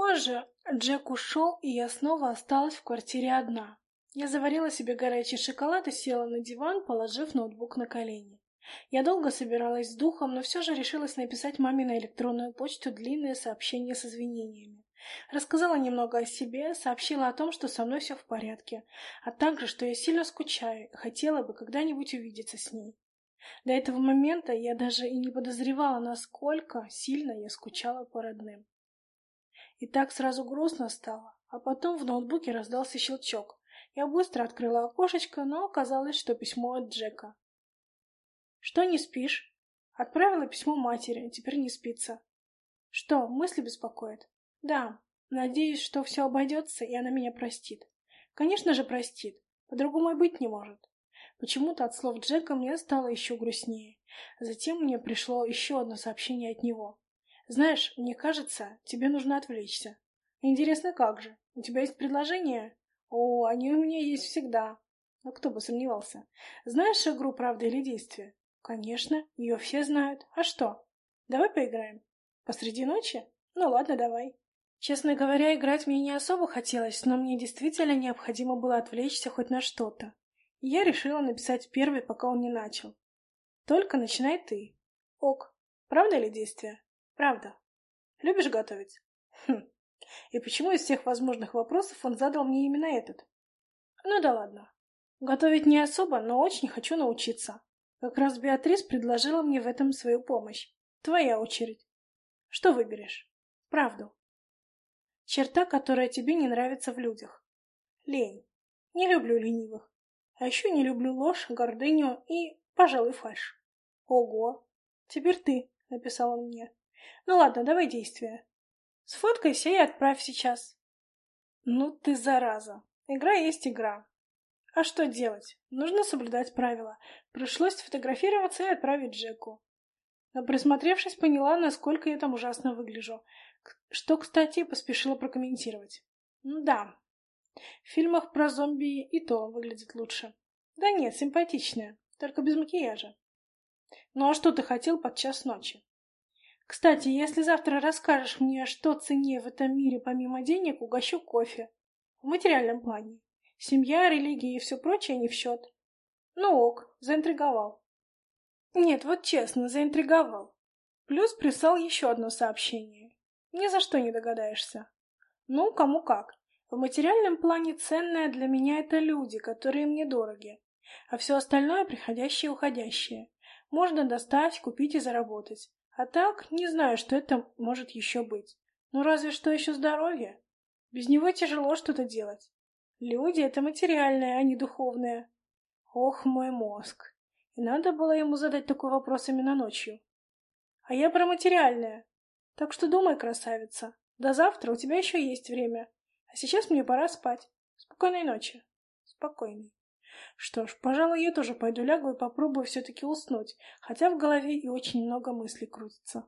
Похоже, Джек ушел, и я снова осталась в квартире одна. Я заварила себе горячий шоколад и села на диван, положив ноутбук на колени. Я долго собиралась с духом, но все же решилась написать маме на электронную почту длинное сообщение с извинениями. Рассказала немного о себе, сообщила о том, что со мной все в порядке, а также, что я сильно скучаю и хотела бы когда-нибудь увидеться с ней. До этого момента я даже и не подозревала, насколько сильно я скучала по родным. И так сразу грустно стало, а потом в ноутбуке раздался щелчок. Я быстро открыла окошечко, но оказалось, что письмо от Джека. «Что, не спишь?» Отправила письмо матери, теперь не спится. «Что, мысли беспокоят?» «Да, надеюсь, что все обойдется, и она меня простит». «Конечно же простит, по-другому и быть не может». Почему-то от слов Джека мне стало еще грустнее. Затем мне пришло еще одно сообщение от него. Знаешь, мне кажется, тебе нужно отвлечься. Интересно, как же? У тебя есть предложения? О, они у меня есть всегда. Ну, кто бы сомневался. Знаешь игру «Правда или действие»? Конечно, ее все знают. А что? Давай поиграем. Посреди ночи? Ну ладно, давай. Честно говоря, играть мне не особо хотелось, но мне действительно необходимо было отвлечься хоть на что-то. И я решила написать первый, пока он не начал. Только начинай ты. Ок. Правда или действие? Правда. Любишь готовить? Хм. И почему из всех возможных вопросов он задал мне именно этот? Ну да ладно. Готовить не особо, но очень хочу научиться. Как раз Беатрис предложила мне в этом свою помощь. Твоя очередь. Что выберешь? Правду. Черта, которая тебе не нравится в людях. Лень. Не люблю ленивых. А еще не люблю ложь, гордыню и, пожалуй, фальшь. Ого. Теперь ты, написала мне. Ну ладно, давай действия. Сфоткайся и отправь сейчас. Ну ты зараза. Игра есть игра. А что делать? Нужно соблюдать правила. Пришлось сфотографироваться и отправить Джеку. Но присмотревшись, поняла, насколько я там ужасно выгляжу. Что, кстати, поспешила прокомментировать. Ну да, в фильмах про зомби и то выглядит лучше. Да нет, симпатичная, только без макияжа. Ну а что ты хотел под час ночи? Кстати, если завтра расскажешь мне, что ценнее в этом мире помимо денег, угощу кофе. В материальном плане. Семья, религия и все прочее не в счет. Ну ок, заинтриговал. Нет, вот честно, заинтриговал. Плюс прислал еще одно сообщение. Ни за что не догадаешься. Ну, кому как. В материальном плане ценное для меня это люди, которые мне дороги. А все остальное приходящее и уходящее. Можно достать, купить и заработать. А так, не знаю, что это может еще быть. Ну разве что еще здоровье. Без него тяжело что-то делать. Люди — это материальное, а не духовное. Ох, мой мозг. И надо было ему задать такой вопрос именно ночью. А я про материальное. Так что думай, красавица. До завтра у тебя еще есть время. А сейчас мне пора спать. Спокойной ночи. Спокойной. Что ж, пожалуй, я тоже пойду лягу и попробую все-таки уснуть, хотя в голове и очень много мыслей крутится.